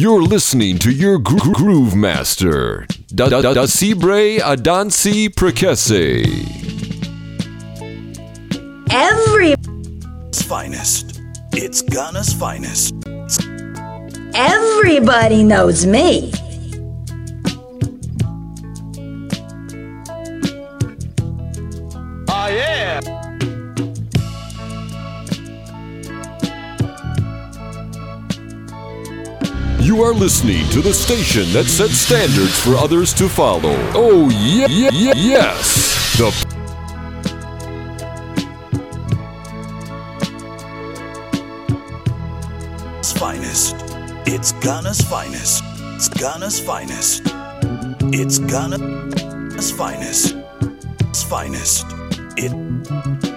You're listening to your gro- groove master, Da Da Da Sibre Adansi Prekese. Every finest. It's Ghana's finest. everybody knows me. You are listening to the station that sets standards for others to follow. Oh, yeah, yeah, yeah yes. The finest. It's Ghana's finest. It's Ghana's finest. It's Ghana's finest. It's finest. It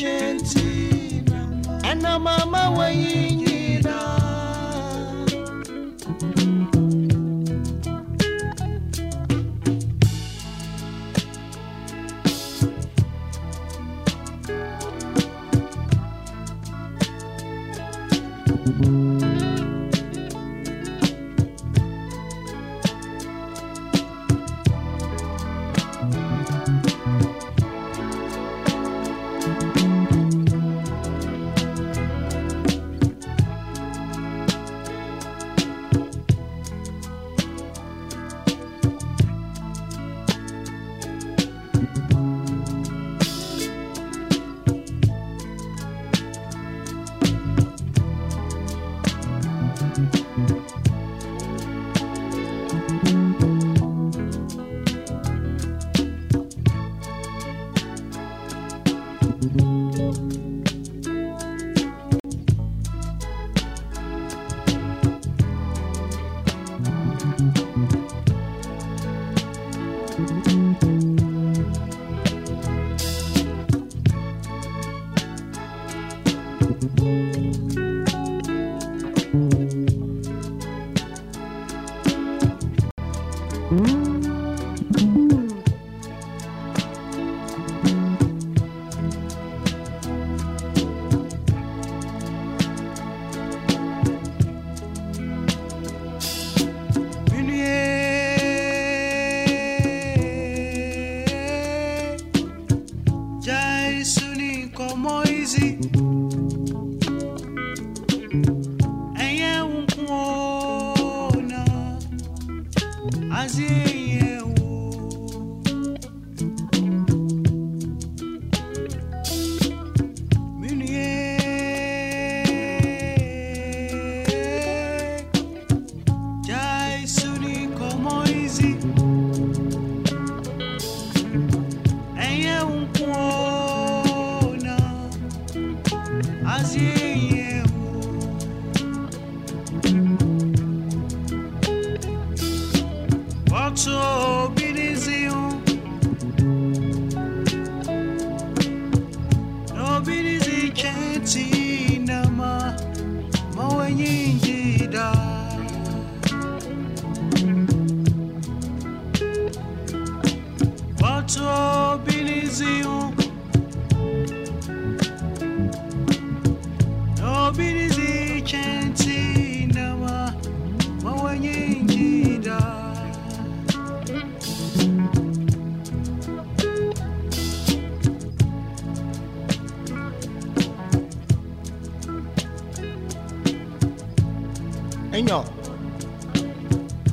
binizi chenti Ana mama wayinyina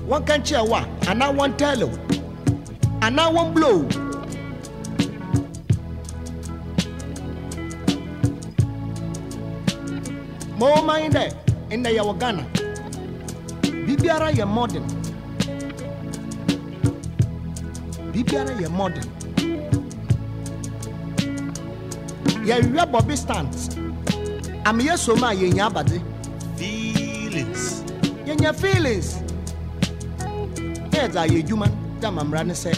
wɔnka nkyerɛ wo a anaa wɔntɛle wo anaa wɔmblo wo ma wɔman dɛ nnɛ yɛwɔ ghana. Biribiara yɛ modern. Biribiara yɛ modern. Yɛhwɛ bɔbi stant ameyɛ som a yɛnya abade. Feelings. Yɛnya feelings na yɛdze ayɛ adwuma dɛ amammara ne sɛ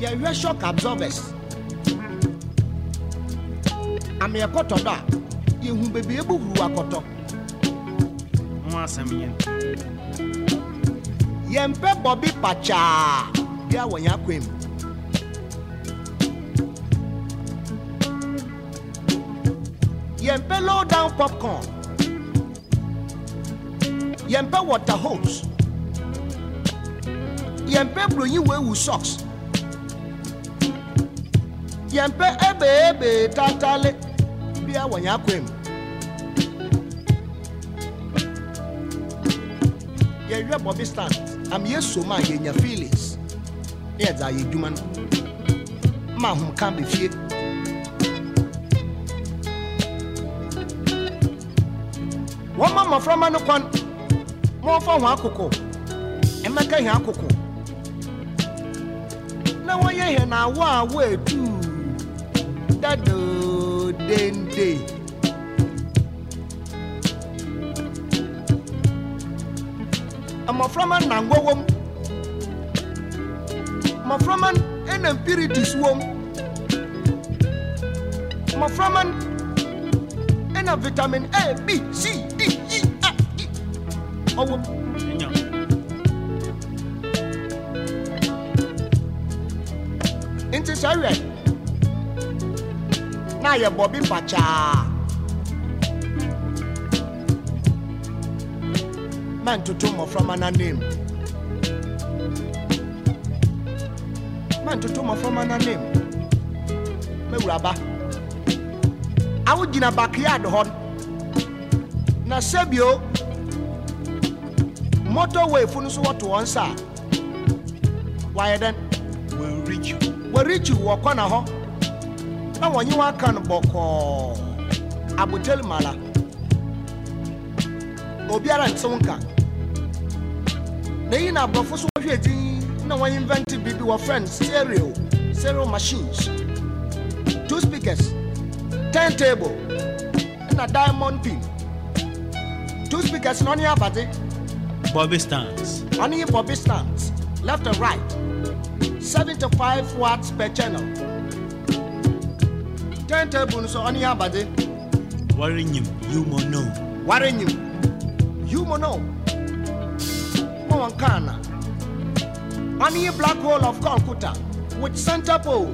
yɛhwɛ shock absorbers. Ama yɛkɔtɔ dɔ a yɛhu bebree buhuru akɔtɔ ho asɛm yɛn yɛmpɛ bɔbi pakyaa bia wɔ yɛn akwan mu yɛmpɛ low down popcorn yɛmpɛ water hose. Yɛmpɛ buronyi wewu socks. Yɛmpɛ ebeebe tatale bia wɔ yɛn akwan mu. Yɛhwɛ bɔbi stand. Ama yɛsom a yɛnya feelings. Na yɛdze ayɛ adwuma no. Ma ahomka bɛfie wɔma mmɔframa no kwan wɔmfa wɔn akoko mmɛka hɛn akoko na wɔyɛ hɛn awo a wɔadu dadoo dende. mmɔframma nnangwa wom mmɔframma ɛna mpiritis wom mmɔframma ɛna vitamin a b c. ọgwụ nti sɛ hwɛ na yɛ bɔ bi mpakyaa mantoto mmɔframma n'anim mantoto mmɔframma n'anim mɛwuraba awo gyina backyard hɔ. Na sɛbio motorway fo no so wɔto wɔn nsa a wayɛ dɛn? Will reach you wɔrekyi wɔ kɔna hɔ. Na wɔnye wɔaka no bɔkɔɔ. Aboteli mala. Obiara ntew nka. Na yi na aborɔfo so wɔhwɛ din na wɔn invent bi bi wɔ friend stereo stereo machines. Two speakers turntable na diamond pin. Two speakers na ɔne abade bobby stance ɔne yi bɔbi stand left and right. 75 watts per channel. Turntable nso ɔne yɛ abade wɔrenyim you mo know. Ware nyim yumo no ma wɔn kaa na ɔne black hole of calcutta with center pole.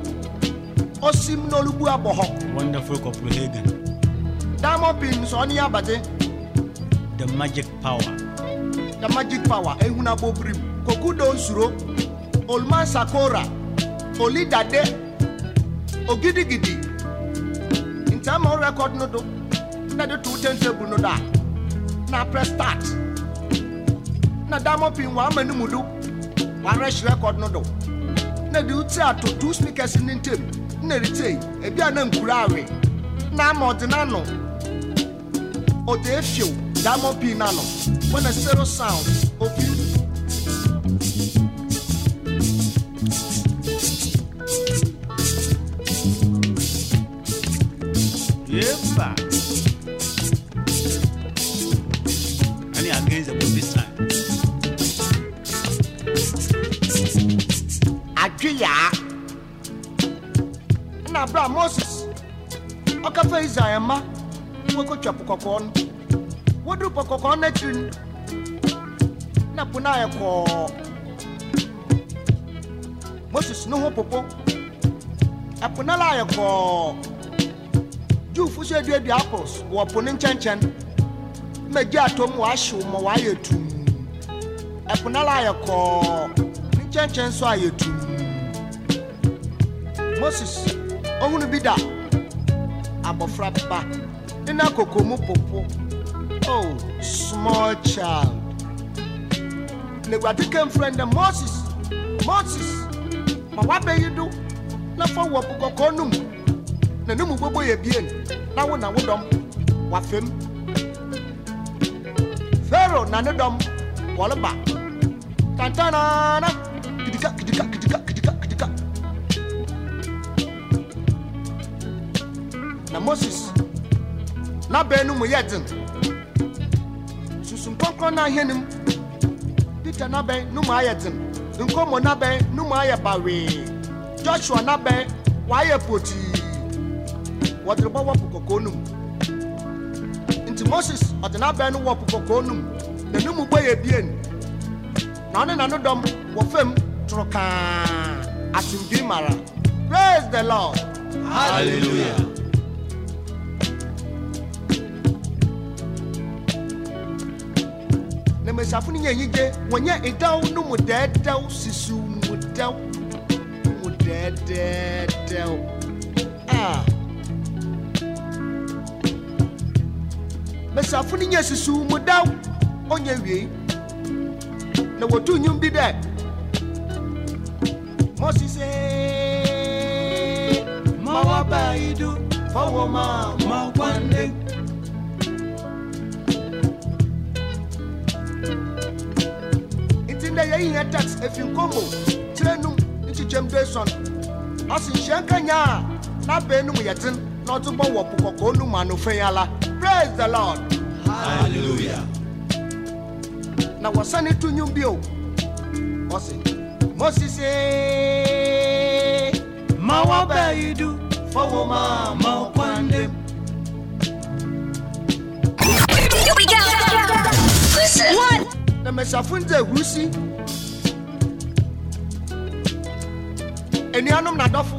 Ɔsim na olubu abɔ hɔ wonderful copenhagen. Diamond pin nso ɔne yɛ abade. The magic power the magic power ehuna bobirim kokudo nsuro olman sakora olidade ogidigidi. Ntɛma wo record no do na de to turntable no do a na press start. Na diamond pin wa ama ne mu do warɛhye record no do. Na de wo ti ato two speakers ne ntam na retei ebi a na nkura awe. Na ama ɔde n'ano ɔde efiew diamond pin n'ano when a zero sound ouviu. Epa! Ali a grenza por pisar. Adria! Na bra Moses, o café Isaema, o que eu wɔduru po kɔkɔɔ no akyiri no na po no ayɛ kɔɔ. Moses ne ho popo. Ɛpo no la ayɛ kɔɔ. Jewfo so aduadua apples wɔ po ne nkyɛnkyɛn. Mmagye atom wahyew ma wayɛ tum. Ɛpo no ala ayɛ kɔɔ. Ne nkyɛnkyɛn nso ayɛ tum. Moses ɔhunu bi da. Abɔfra ba. Ne na koko mu popo Oh, small child. Negwadi came friend Moses. Moses, ma what be you do? Na for work go konum. Na numu gbogbo ye bien. Na wo na wo dom. Wa fem. Pharaoh na ne dom. Wolba. Tantana na. Kidika kidika kidika kidika kidika. Na Moses. Na benu mu yedin. Kɔnkɔn n'ahɛn mu peter n'abɛn no mu ayɛ den nkɔmɔ n'abɛn no mu ayɛ bawee joshua n'abɛn wayɛ potii wɔde bɔ wɔ po kɔkɔɔ no mu nti moses ɔde n'abɛn no wɔ po kɔkɔɔ na ne mu bɔ yɛ bien. Na ɔne na no dɔm wɔ fam toro kaa. Asomdwe mara. Praise the lord. Hallelujah. Mmesiafo no nyɛ anyigye. Wɔnyɛ ɛdaw no mu dɛɛdɛw sisiw mu dɛw mu dɛɛdɛɛdɛw. A. Mmesiafo no nyɛ sisiw mu dɛw ɔnyɛ wiei na wɔtu nnwom bi dɛ mosise Ma wabaidu fɔwɔ ma ma dɛ yɛyinyɛ tex efinkomo kyerɛ num nkyikyɛm de sɔn ɔsi nhyɛn kanya a n'abɛn num yɛ ten na ɔte bɔ wɔ kɔkɔɔ num anofɛn ala praise the lord hallelujah na wɔsane to nwum bio ɔsi mosisi ma wɔbɛyi du fɔwɔ ma ma kwan dem. Listen. What? The Mesafunze Husi enuanom n'adɔfo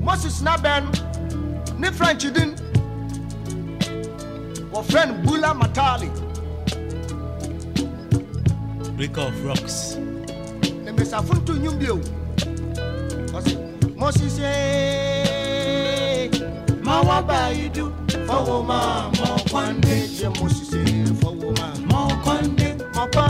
moses n'abɛn ne french din wɔfrɛ no bula matali breaker of rocks. na mmesiafo nto nnwom bio. Ɔse moses ye Ma wabaidu fɔwɔ ma ma kwande ɛgye moses ye fɔwɔ ma ma kwande mɔkwande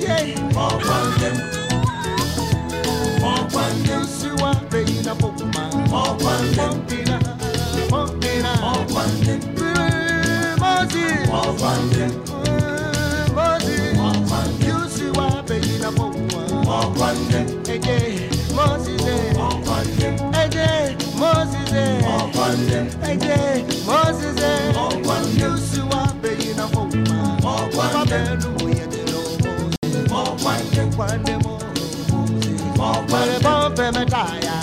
eje ma kwande ma kwande yusuwa bɛyina fɔkuma ma kwande pɔmpina pɔmpina ma kwande moses ma kwande moses ma kwande yusuwa bɛyina fɔkuma ma kwande eje mosise ma kwande eje mosise ma kwande eje mosise ma kwande yusuwa bɛyina fɔkuma ma kwande wabɛnu mo kwande kwande mo moses ma wɛrɛ kwande pɔmpɛ mɛtaya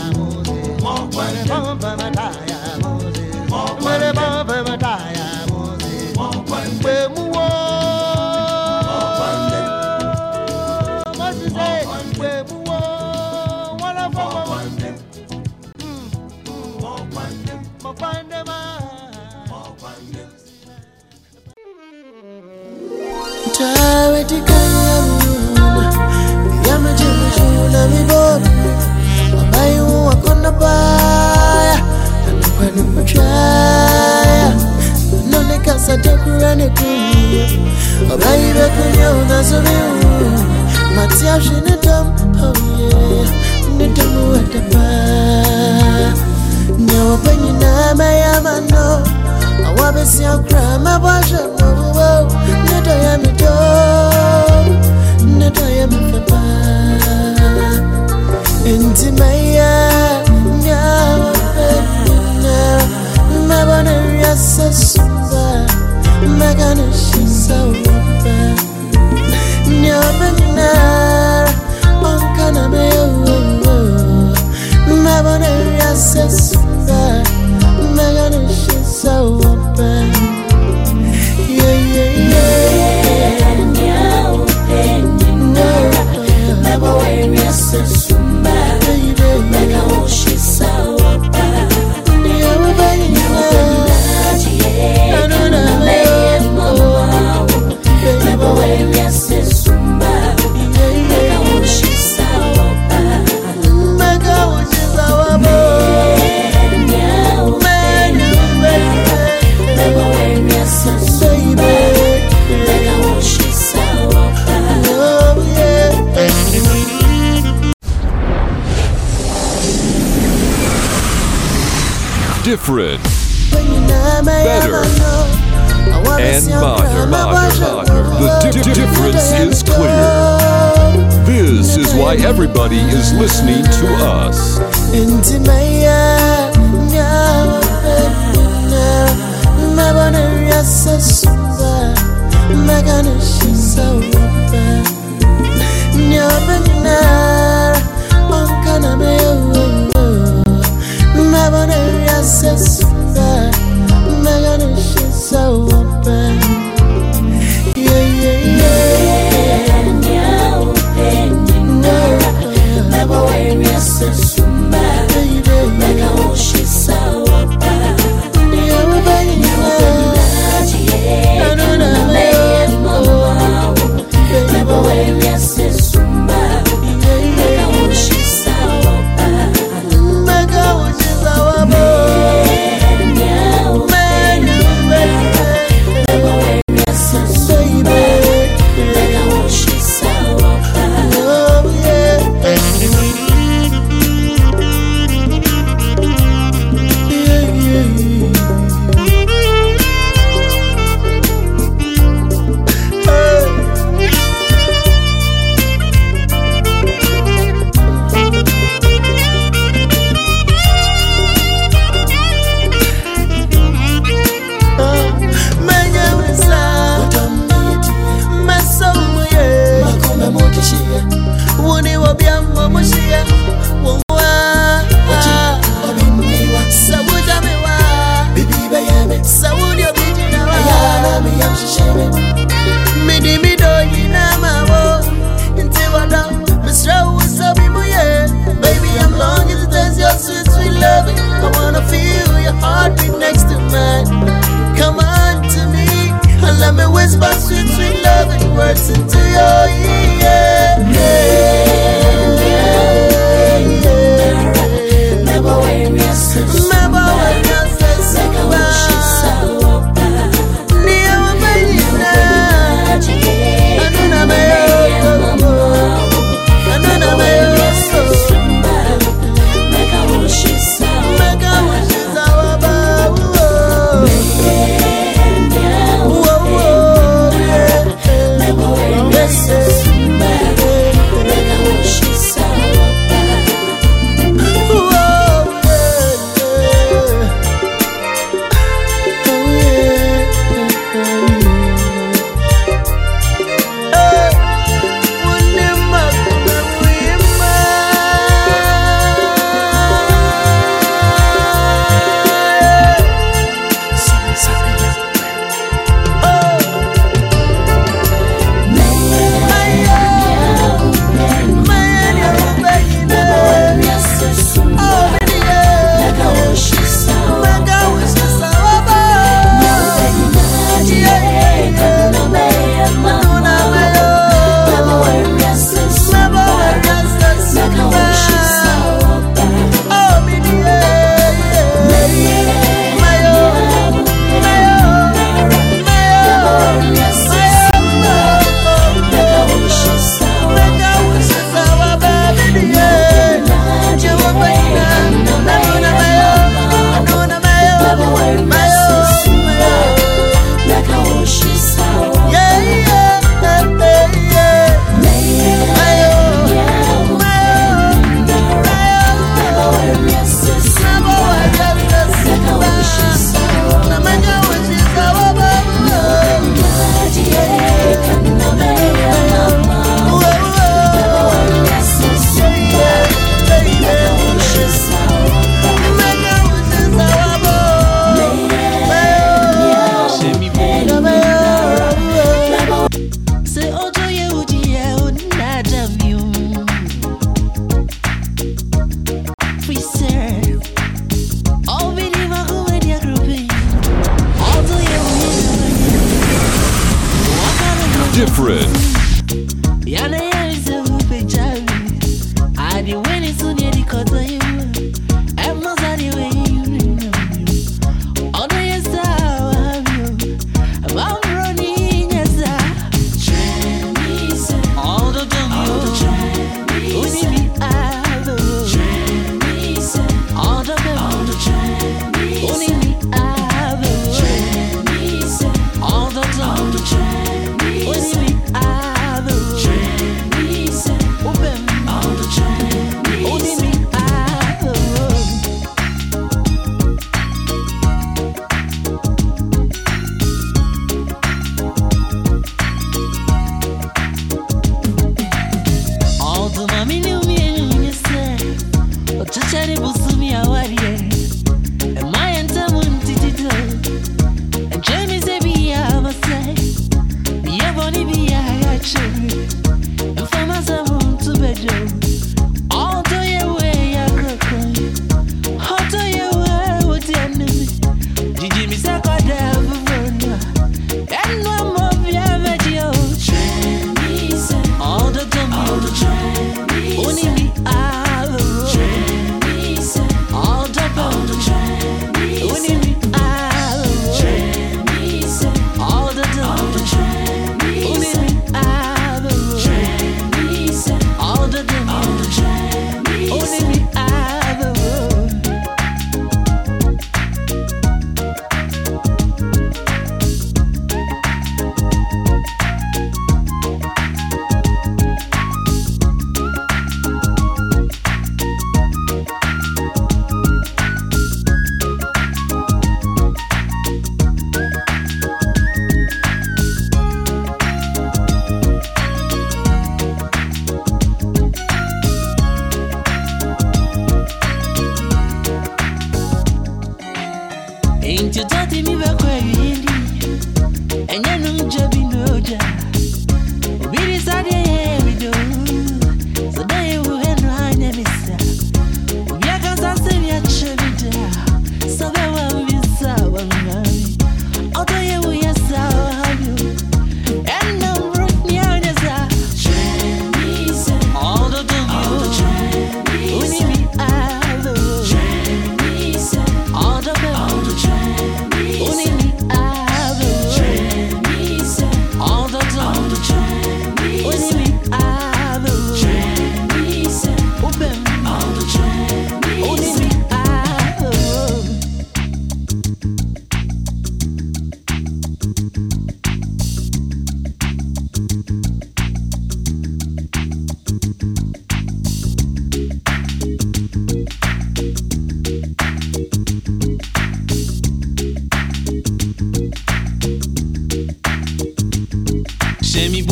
Me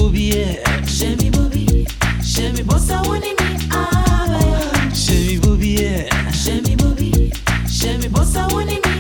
Bobi, Shemi Bobi, Shemi Bossa Wuni mi abayo. Shemi Bobi, Shemi Bobi, Shemi Bossa Wuni mi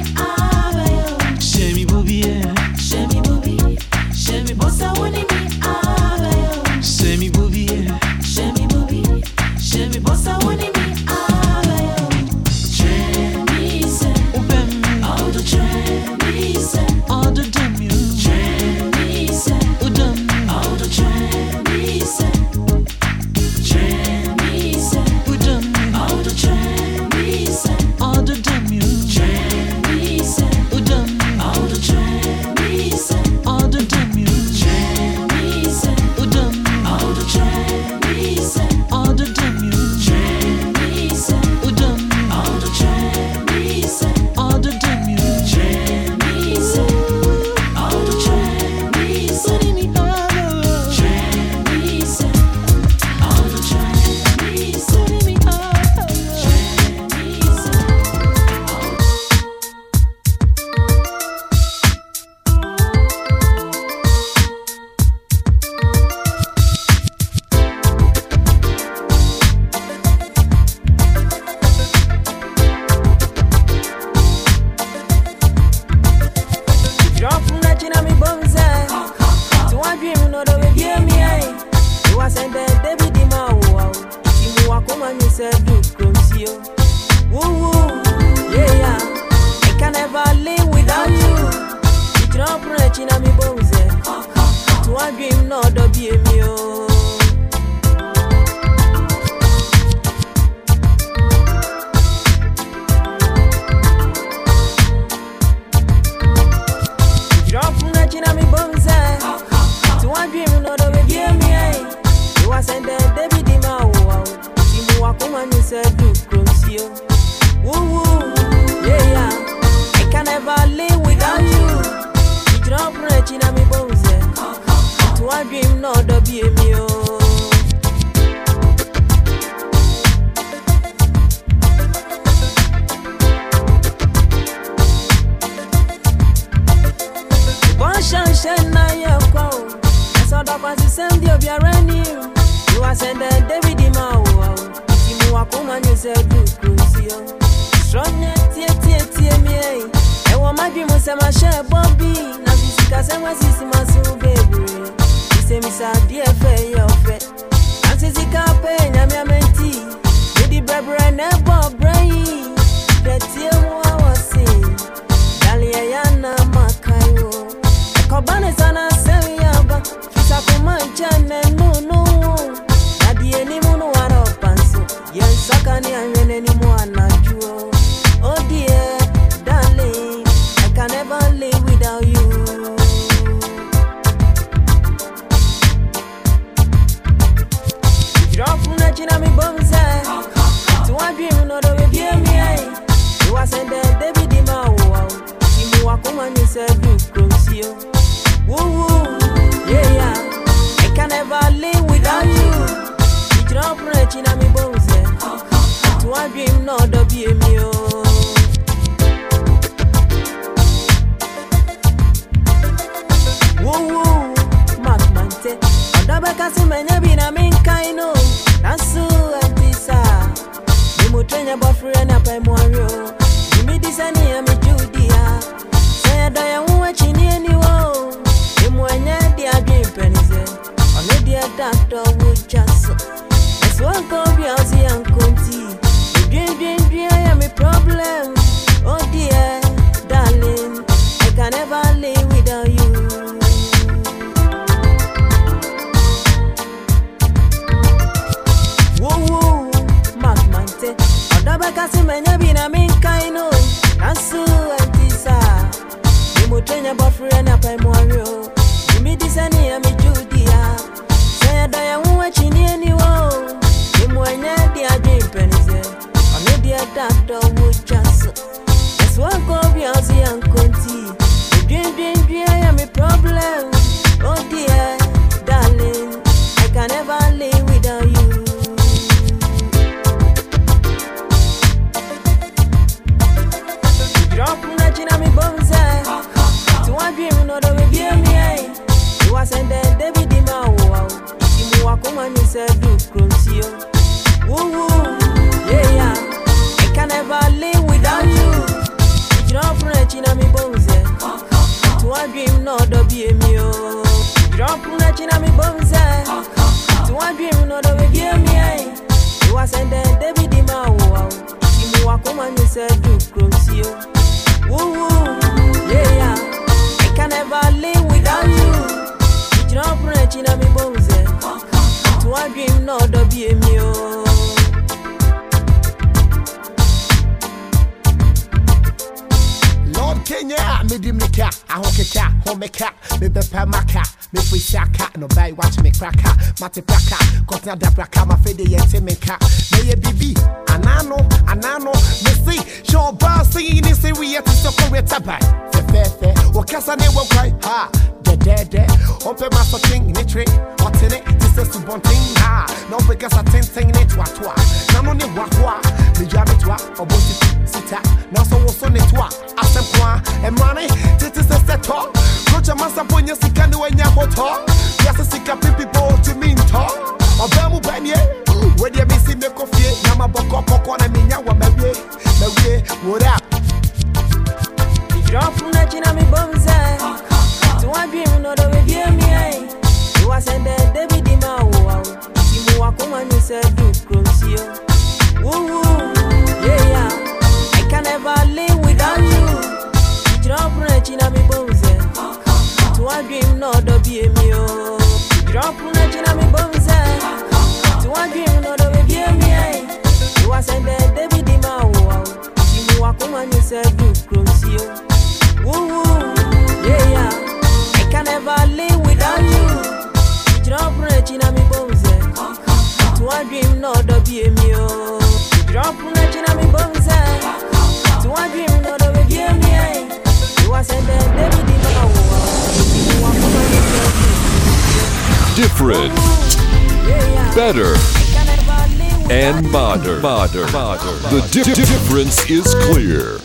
Bahadur. The di- difference is clear.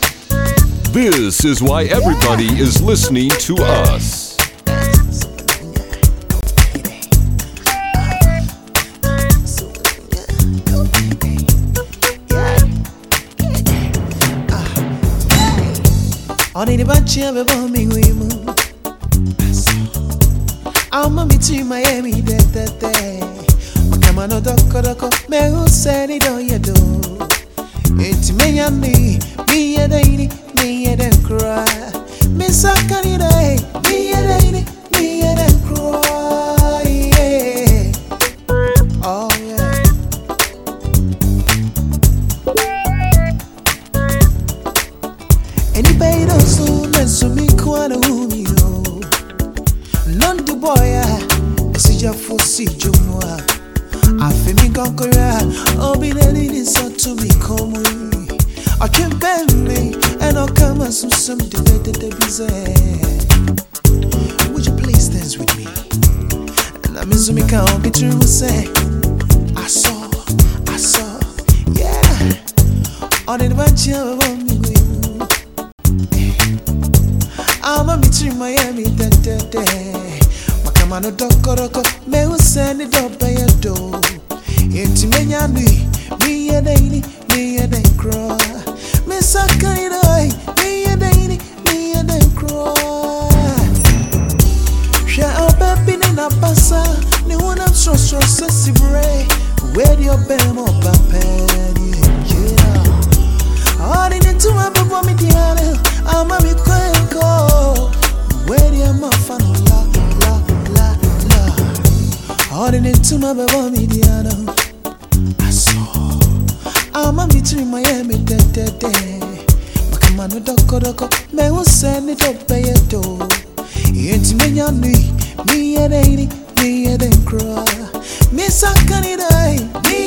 This is why everybody is listening to us. ọdịdị bachi abebe omigwe imu amamiti miami detete ọkamano dọkọdọkọ mehusenidoyedo me. Me and 80, me and them cry. Miss suck on it, I, me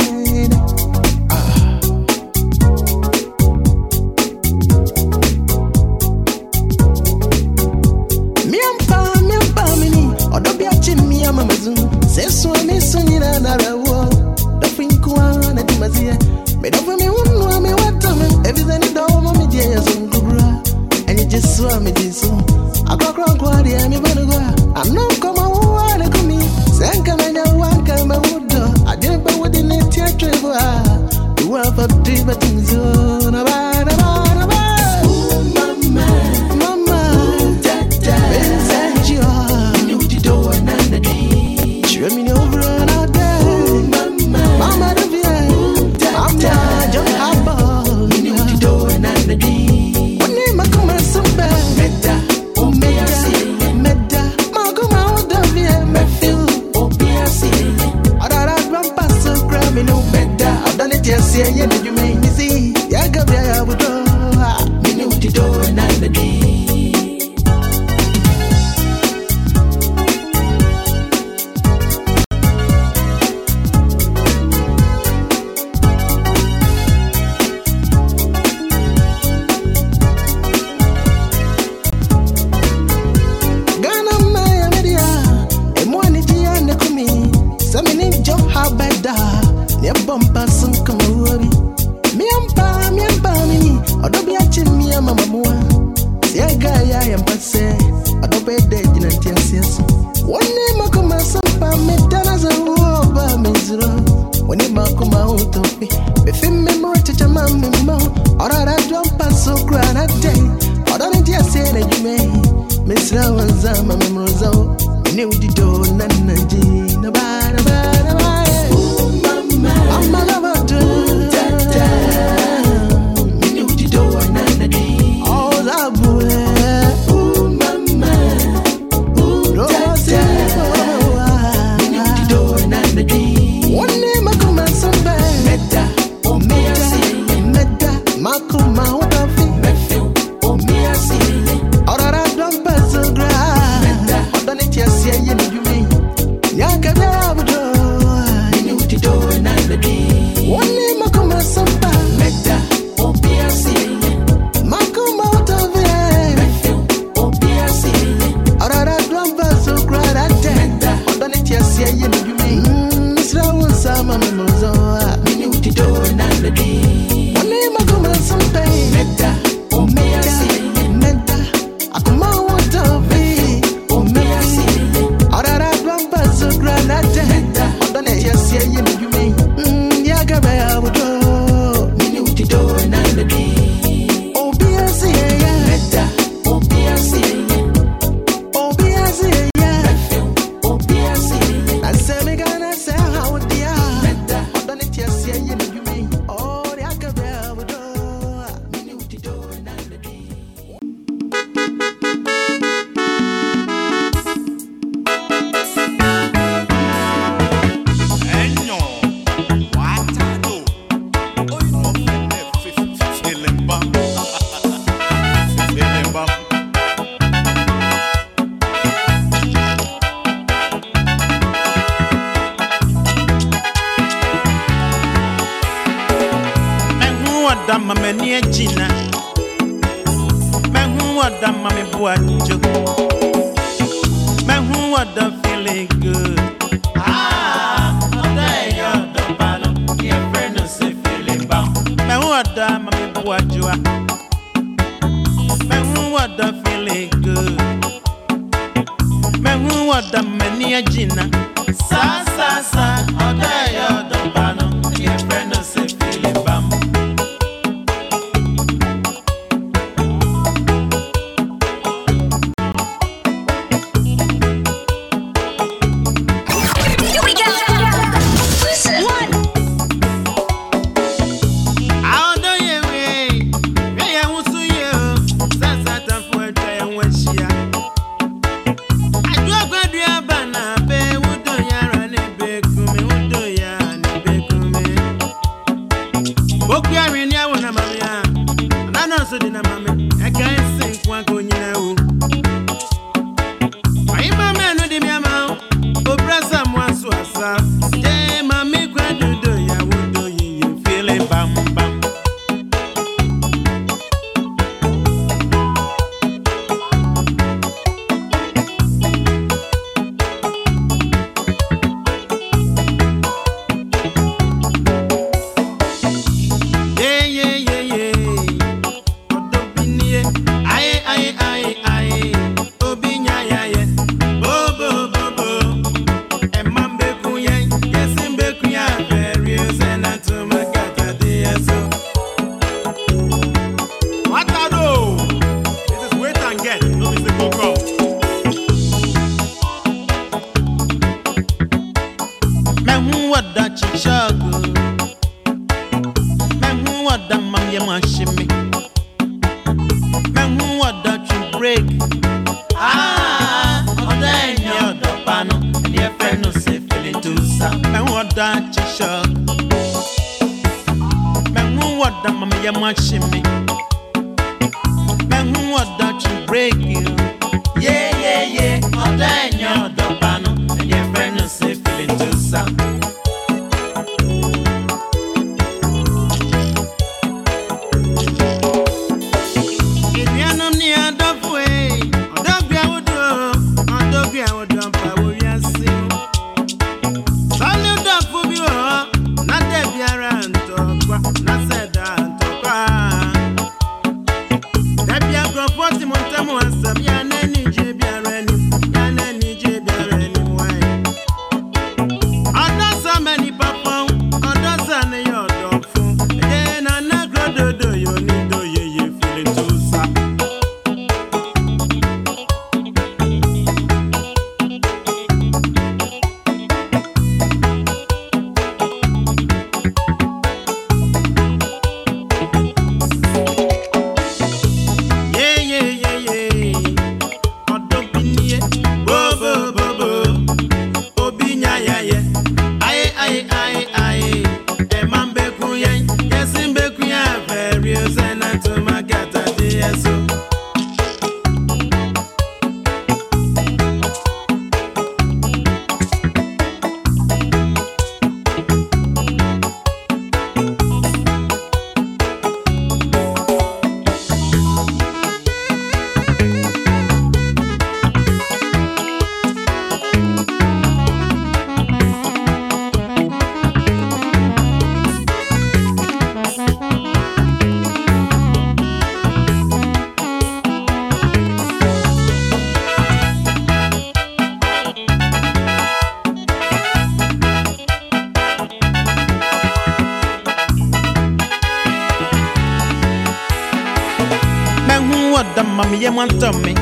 ye mo ntɔ mi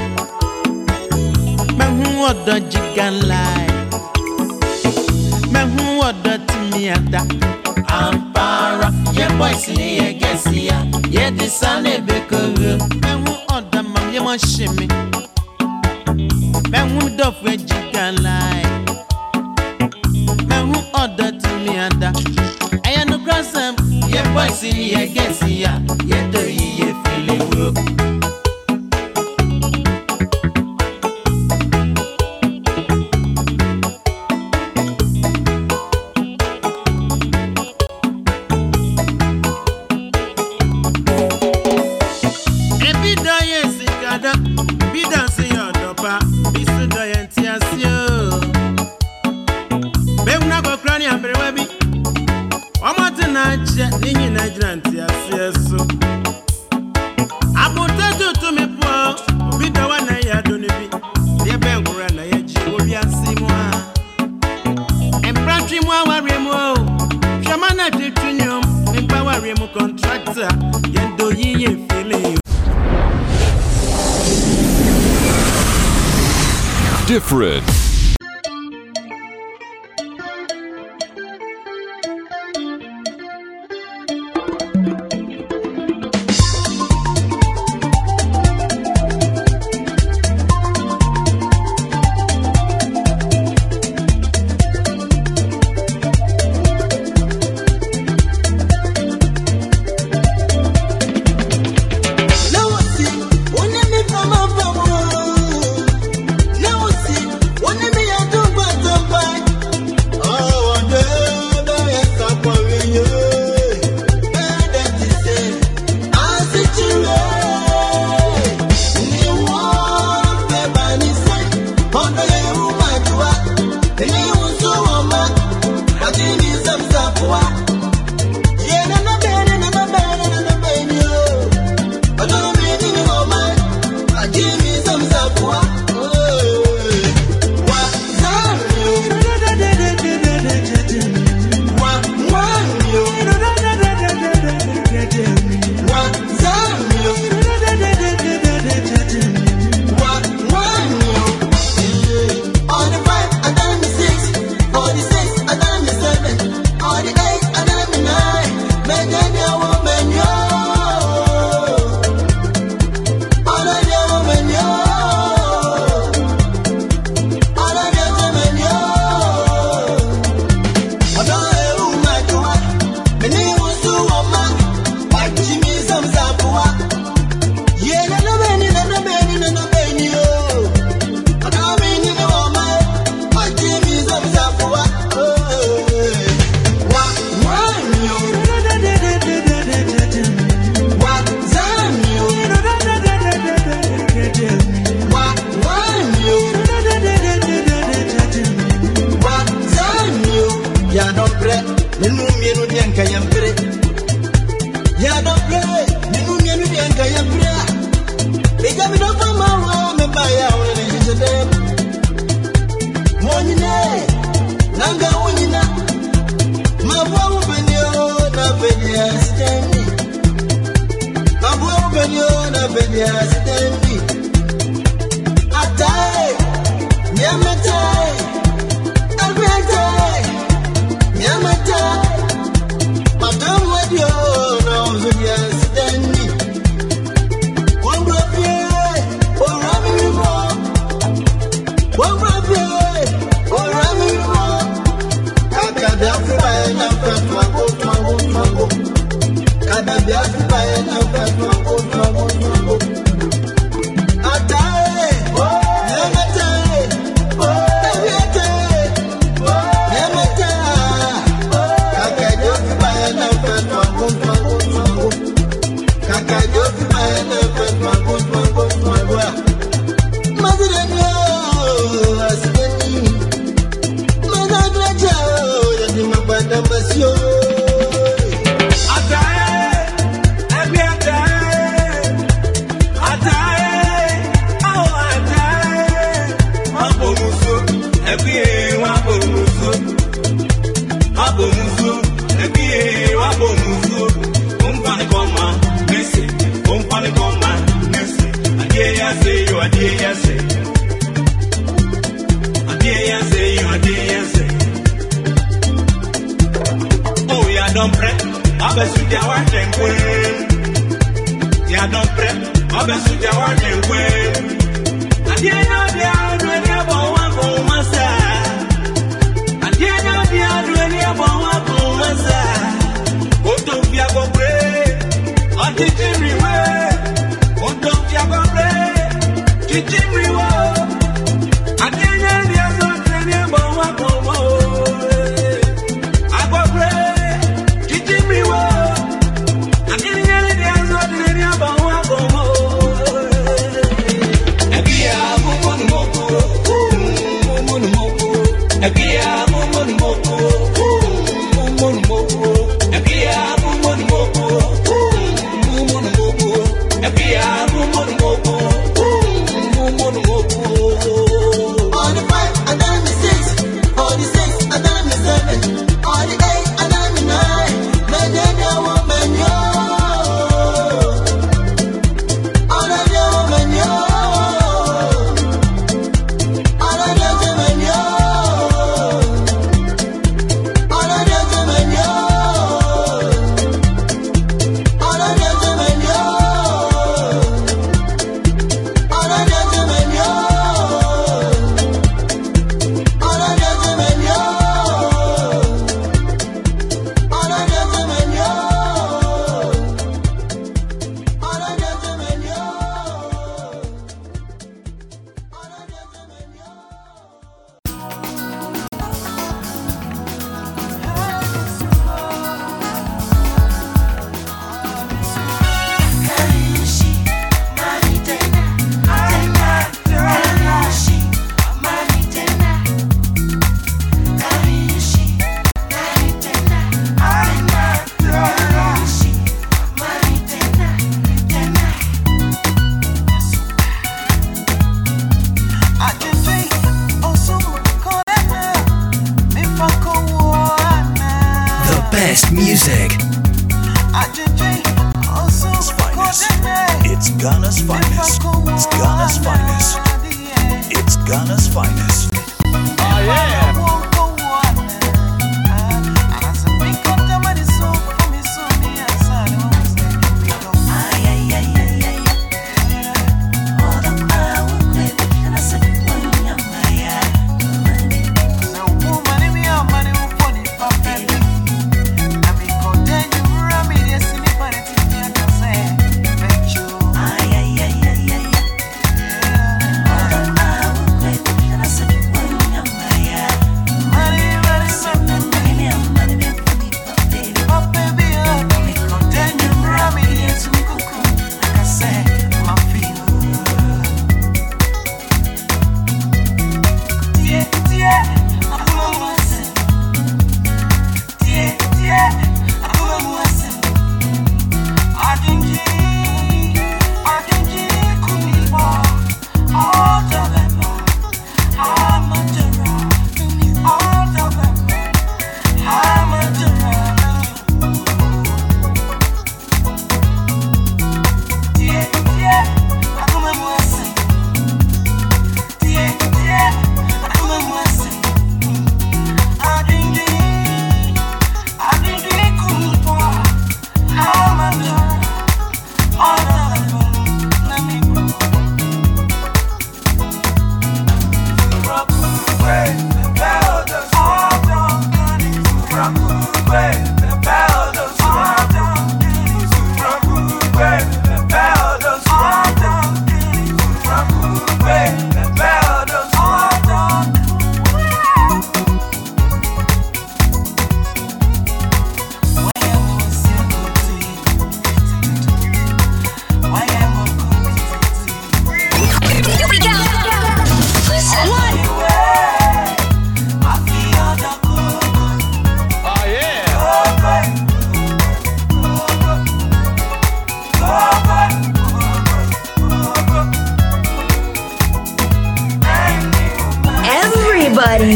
mehu ɔdɔ jiganlae mehu ɔdɔ timiada. ampara ye boys ni ye gẹ̀ẹ́sì ya ye disa ne be koro. mehu ɔdɔ mam ye mo nse mi mehu dɔfue jiganlae mehu ɔdɔ timiada. ɛyɛ nukura sɛm. ye boys ni ye gẹ̀ẹ́sì ya ye dɔ.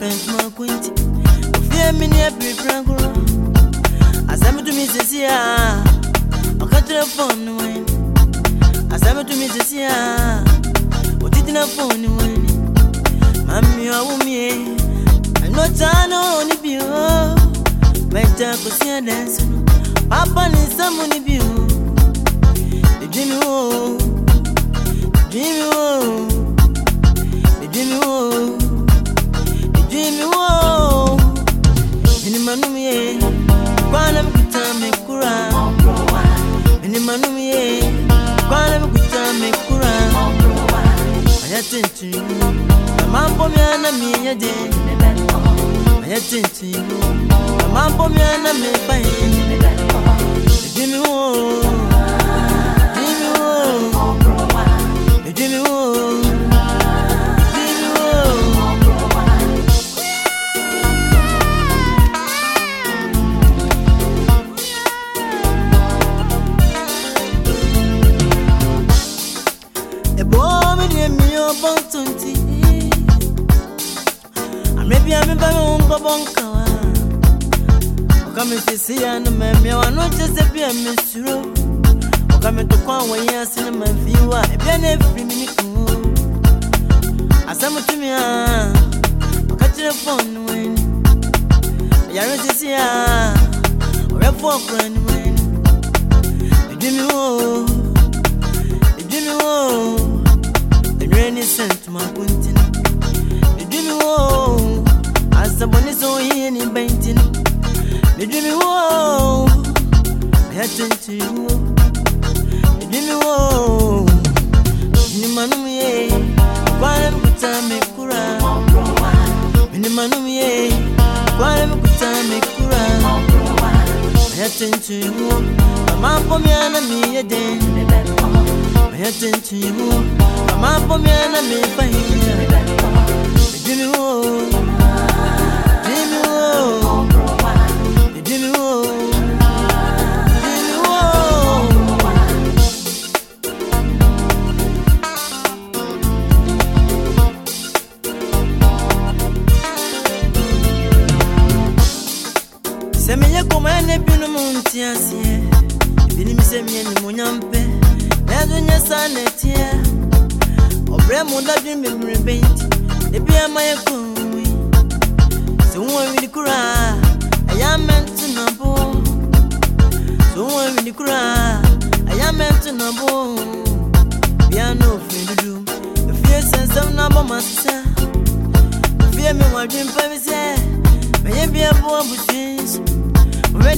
No friends ma kwinti. Fear me near be prangro. Asam to me sisi ah. Okatre phone when. Asam to me sisi ah. Otiti na phone when. Mami wa umie. No tano ni bio. Meta kusia dance no. Papa ni samu ni bio. The jinti Mama po mi ene me pa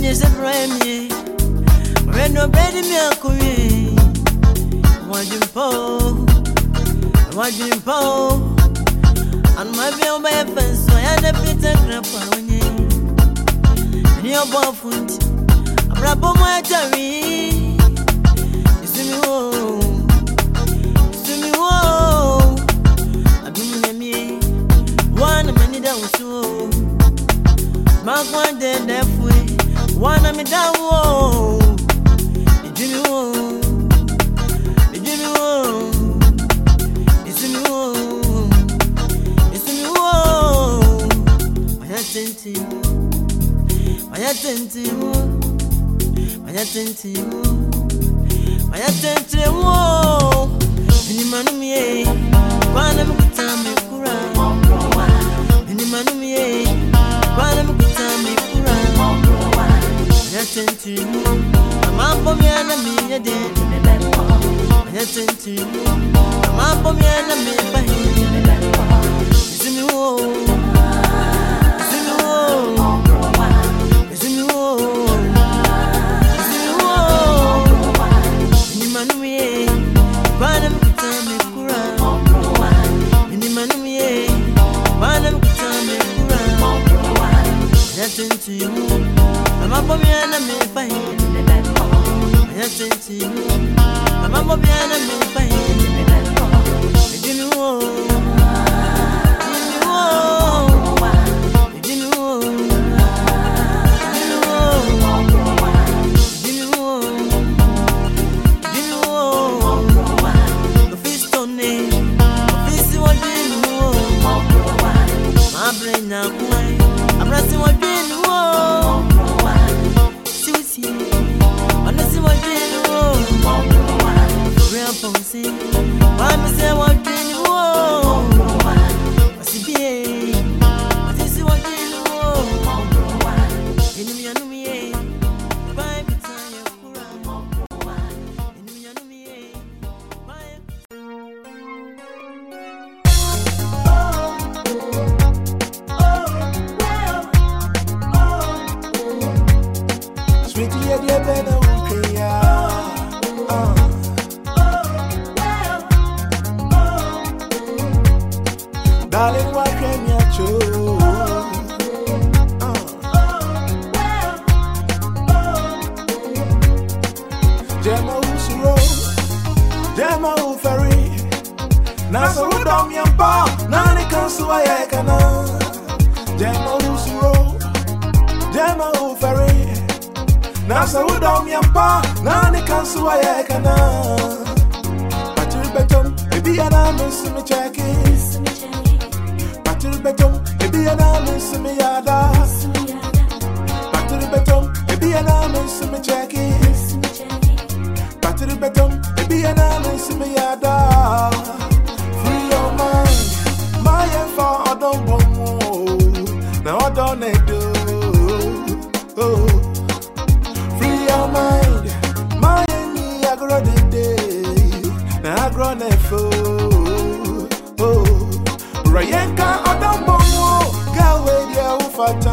When you say me, when no baby me a koye, watching po, watching po, and my bill by a fence, so I had a bit of crap on ye. And your boyfriend, a rabo my cherry, you see me home, you see me home, I do me, one minute down so. Mark one day, that way. One me down, whoa. Did you know? Did you know? Did you know? Did you know? My attention, my attention, Ayatenti mu, amambo miana miye de. Ayatenti mu, amambo miana me bahi. Izumi wo, La mambo viene en mi Nasa wudom yampa, nani kansuwa ya ekana Patil betom, ebi yana misi mi cheki Patil betom, ebi yana misi mi yada Patil betom, ebi yana misi mi cheki Patil betom, ebi yana misi mi yada for want more. Now I don't need do? Oh. Free your mind, my enemy, I grow the day. Now I grow the fool. Oh, Rayanka, other woman, go with your father.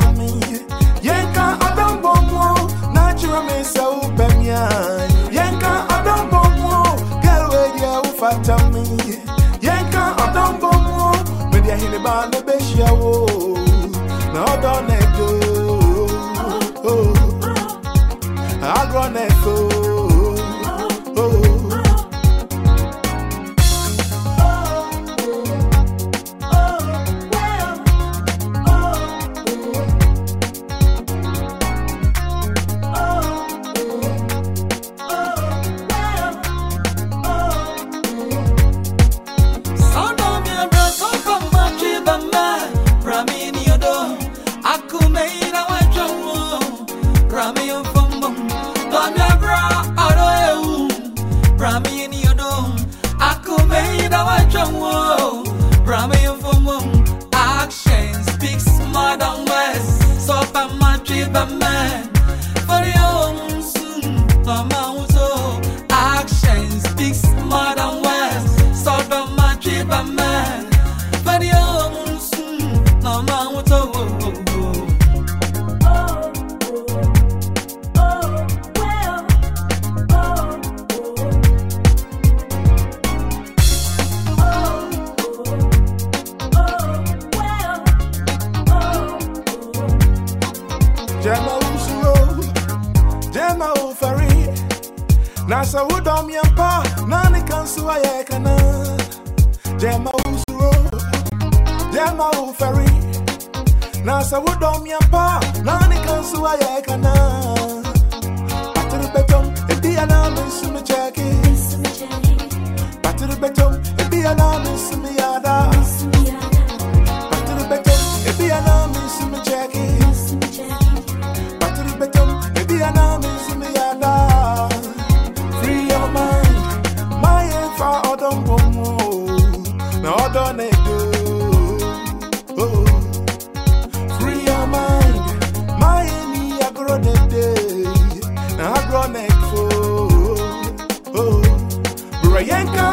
Praying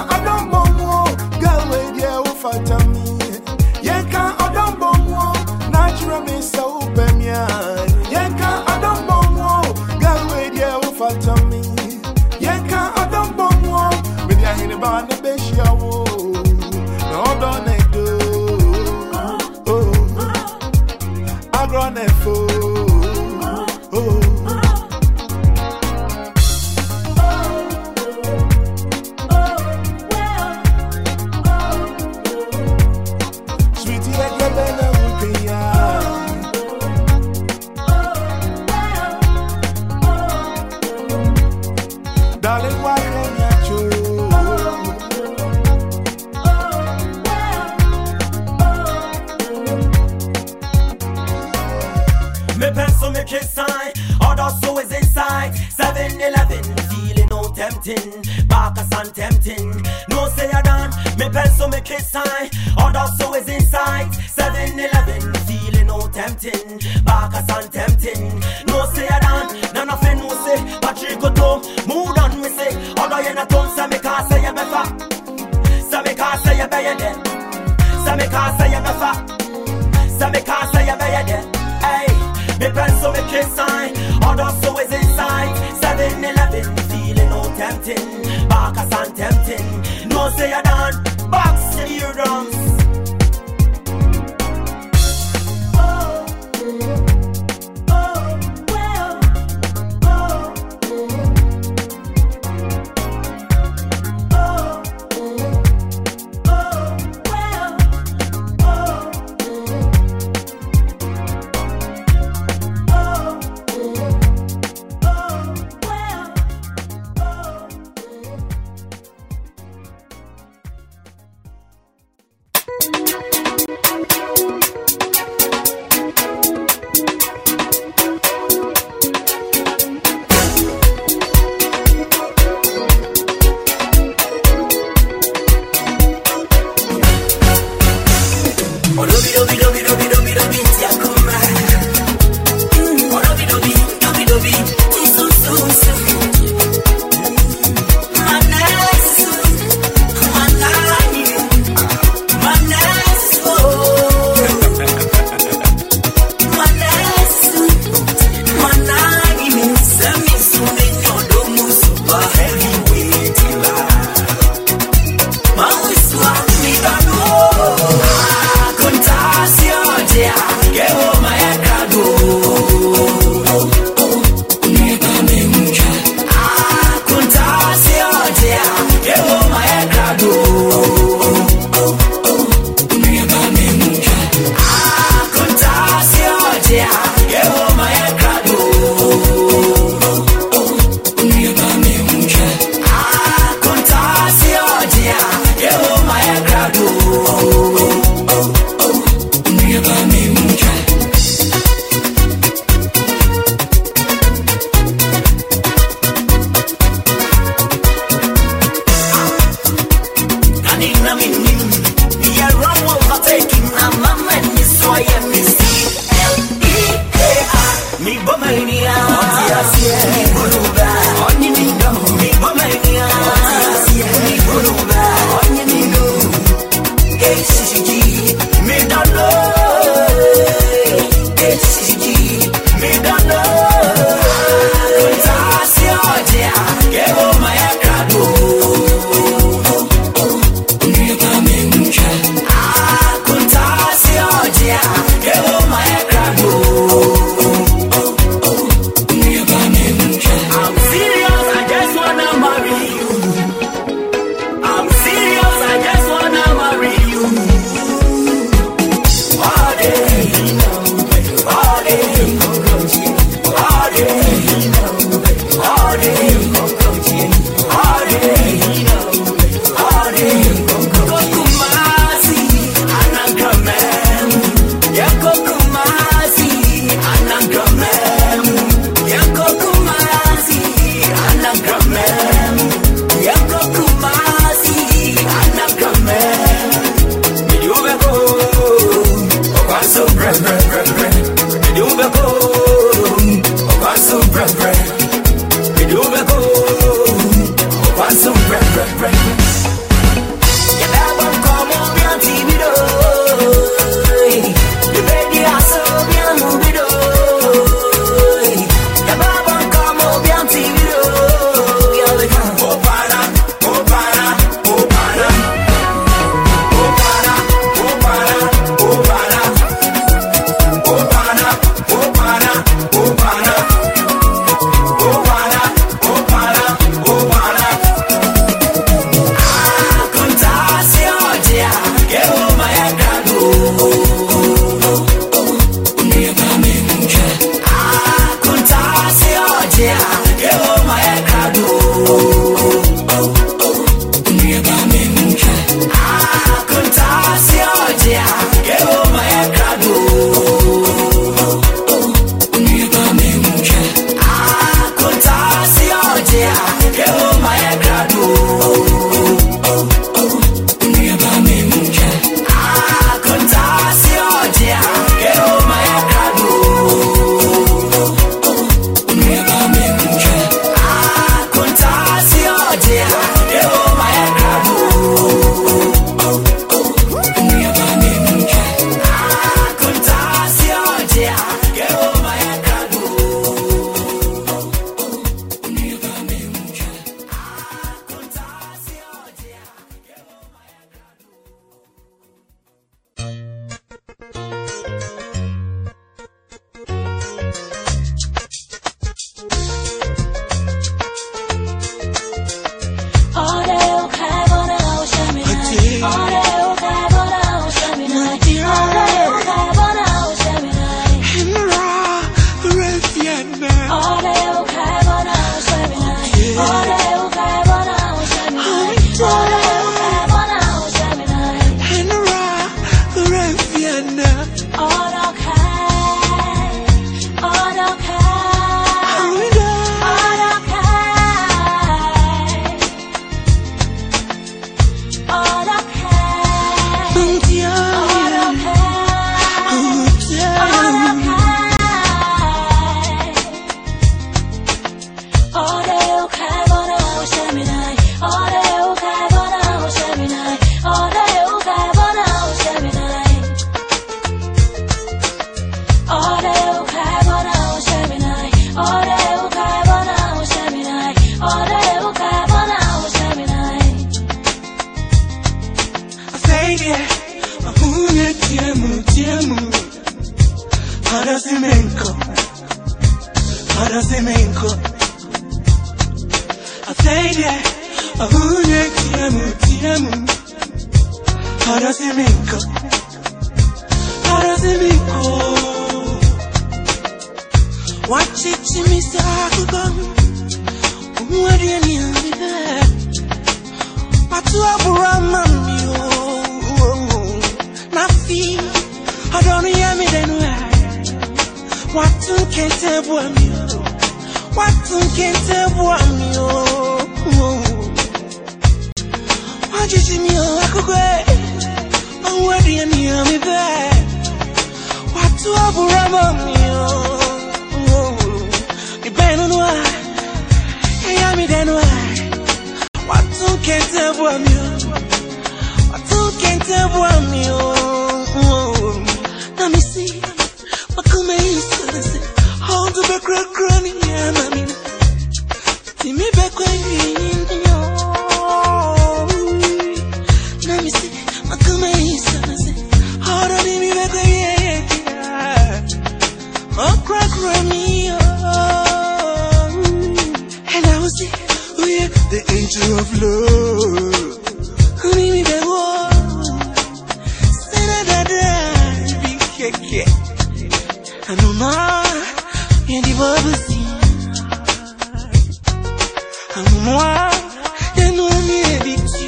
Anuma, yenu mi ebiti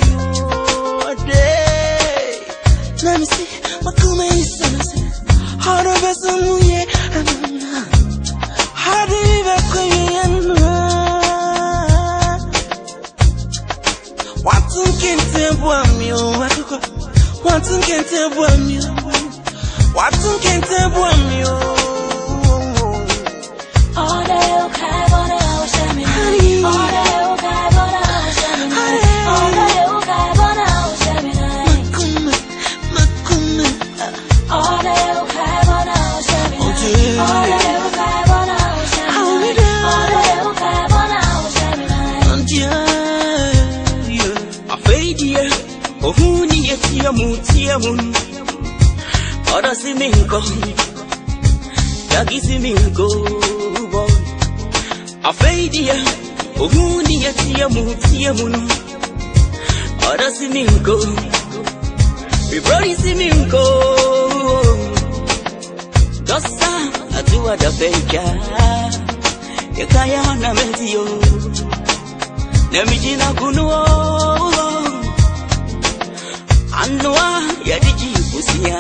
ode. Let me see, makume isana se. Hado beso muye, anuma. Hado ibe kwenye yanuma. Watu kente buami o, watuko. Watu kente buami o. Watu kente buami o. ohuni ẹ̀wọ̀n ọ̀dọ̀ sí mi nǹkan yàgì sí mi nǹkan bọ̀ àfẹ́ ìdíyẹ òun níyẹ tíyẹ mu tíyẹ mu nù ọ̀dọ̀ sí mi nǹkan ìbọ̀rí sí mi nǹkan dọ́sà àtúwàdà fẹ́ ìjà ìkáyà ọ̀nà mẹ́tì. Anoa yadiji usia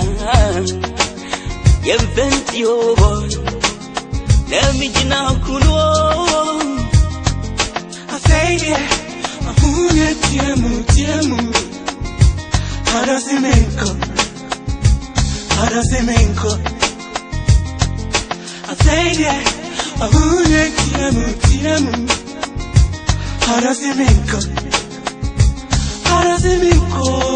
Yeventi obo Nemi A kunuo. A Mahunye tiemu tiemu. Harasimenko Harasimenko. Afeye a tiemu tiemu. Harasimenko Harasimenko Harasimenko.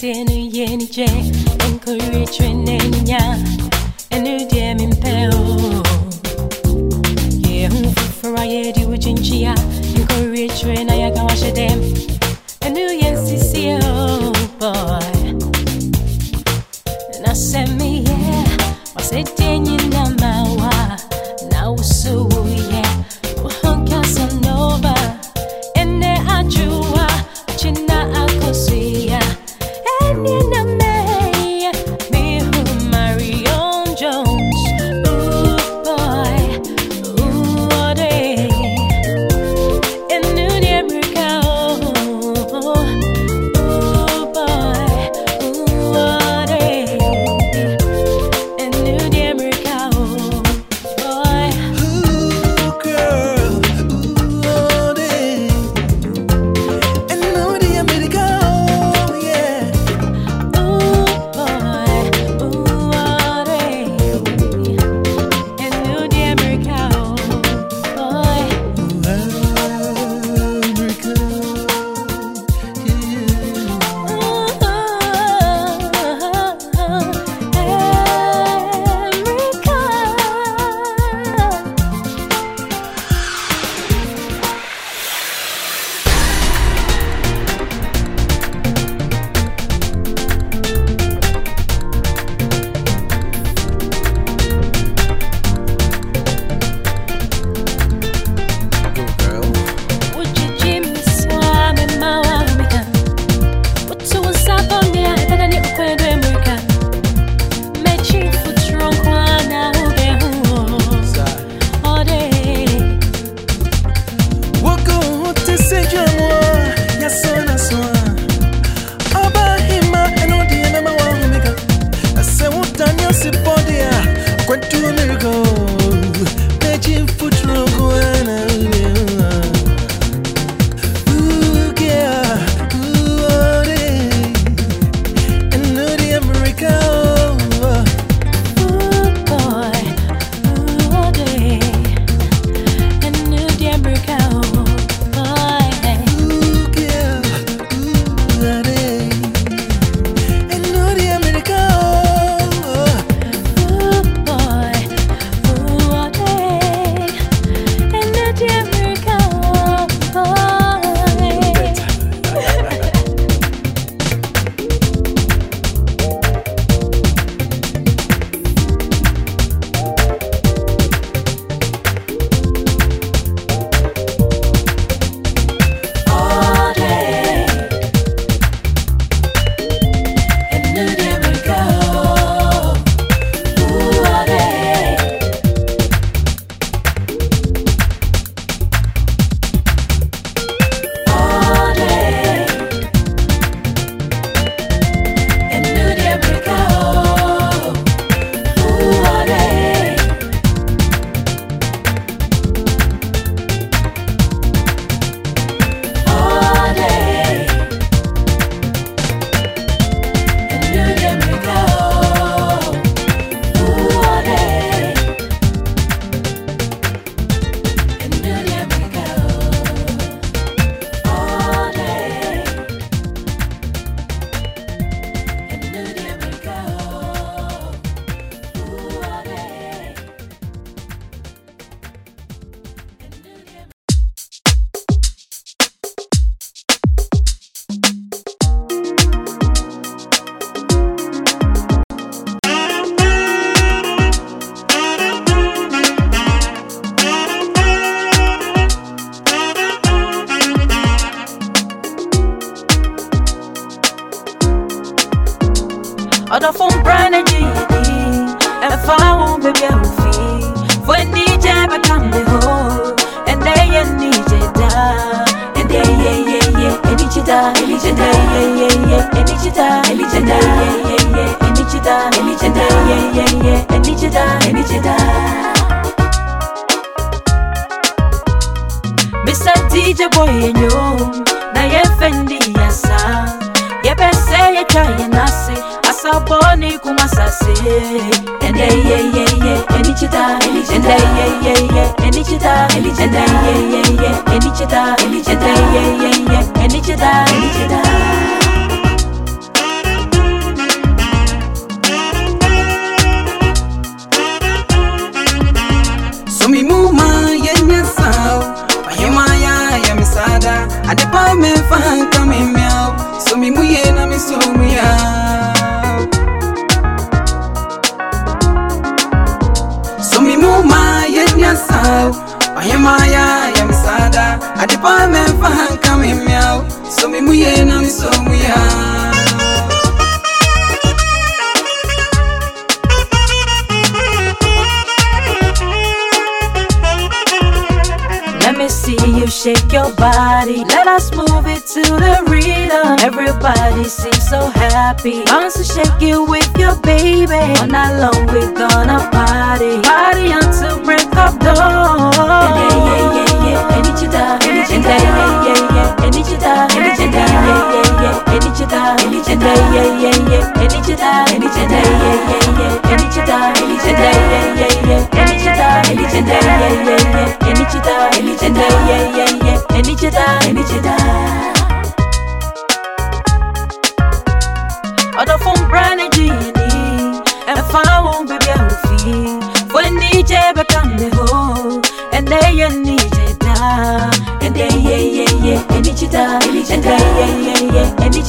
seni yenecek En koyu içmenin ya En ödeyemin peo Yehun fufura yedi ucunca En koyu içmeni ya kavaş edem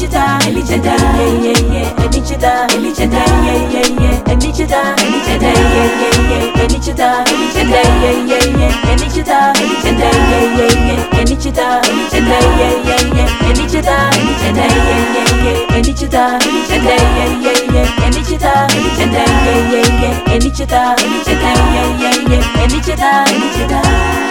Enichida, Enichida, yeah, yeah, yeah. Enichida, Enichida, yeah, yeah, yeah. Enichida, Enichida, yeah, yeah, yeah. Enichida, Enichida, yeah, yeah, yeah. Enichida, Enichida, yeah, yeah, yeah. Enichida, Enichida, yeah, yeah, yeah. Yeah, yeah, yeah. Enichida, Enichida, yeah, yeah, yeah. Yeah, yeah, yeah. Enichida, Enichida, yeah, yeah, yeah.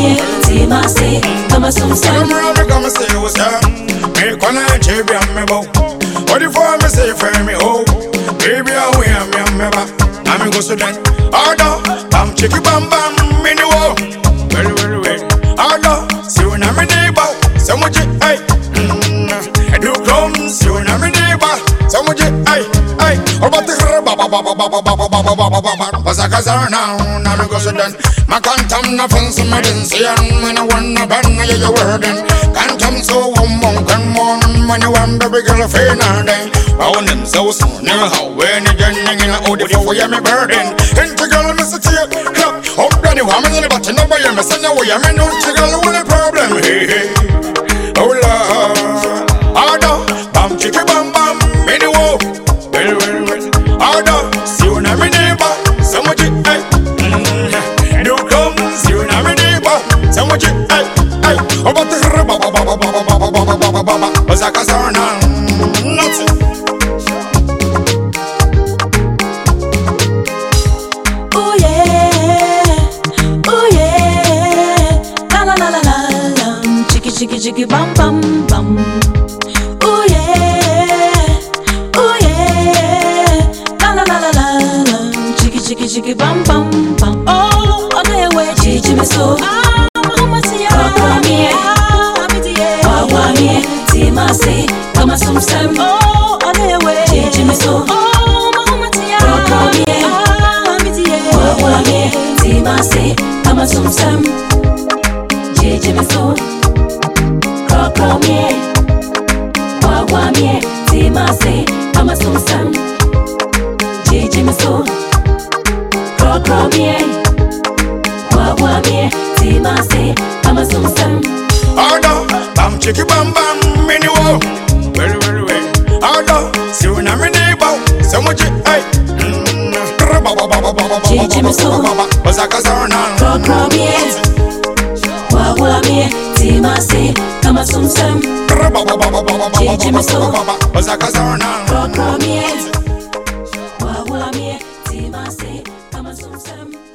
Wakwamie, timase, kama sumsem. Camera come say what's up. Me kwana chebi amebo. What if I me say for me oh? Baby I we am me ameba. I me go so then. Order, bam chiki bam bam me ni wo. Very very well. Order, see when I'm in neighbor. So much hey. Mm, do come see when I'm in neighbor. So much hey hey. The ba ba ba ba ba ba ba ba ba ba ba ba ba. Basa kaza now, now me go so then. My quantum nothing some addition When I wanna bang I hear you wording. Quantum so warm, more can more When you want baby girl feel nothing Oh them so soon know how when you done You know the fool you me burden. Integral me sit here Clap. Up then you want me in the button Now you me send away You me know the girl with a problem? Hey hey. me so.